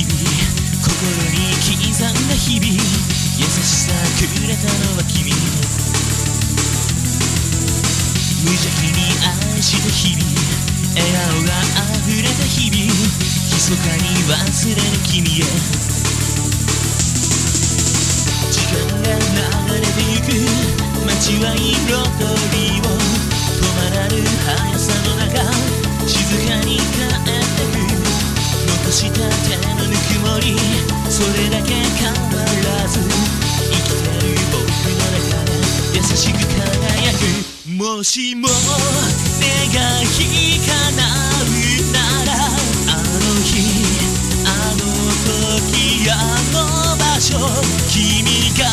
日々心に刻んだ日々優しさくれたのは君。無邪気に愛した日々笑顔が溢れた日々。密かに忘れぬ君へ。時間が流れてゆく。街は色とりを。止まらぬ速さの中静かに帰ってくもしも願い叶うならあの日あの時あの場所君が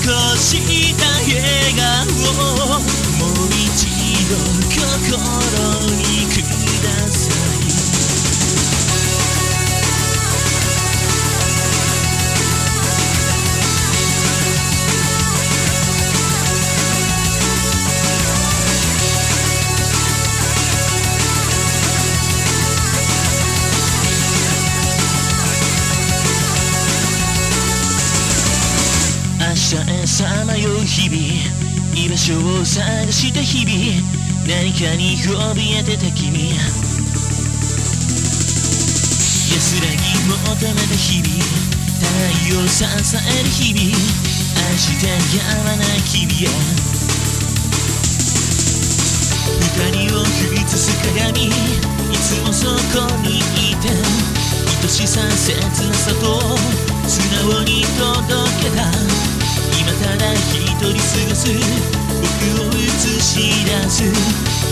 残した笑顔をもう一度心明日へさまよう日々居場所を探した日々何かに怯えてた君。安らぎ求めた日々太陽支える日々愛してやまない君へ二人を映す鏡いつもそこにいて愛しさ切なさと素直に届けた。今ただ一人過ごす僕を映し出す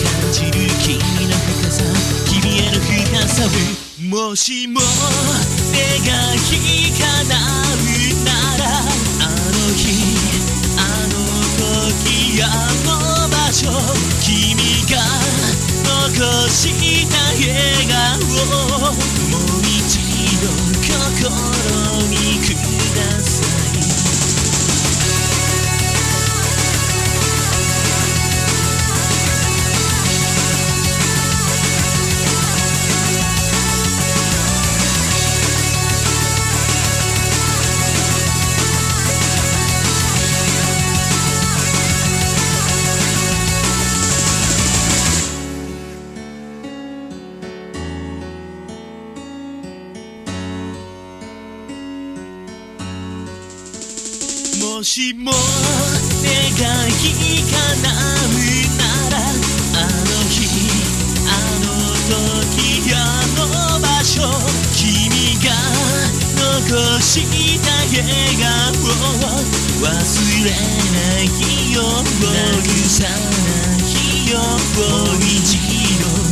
感じる君の深さ君への深さをもしも願い叶うならあの日あの時あの場所君が残した笑顔をもう一度心にくださいもしも願い叶うならあの日あの時あの場所君が残した笑顔を忘れないよなくさないよもう一度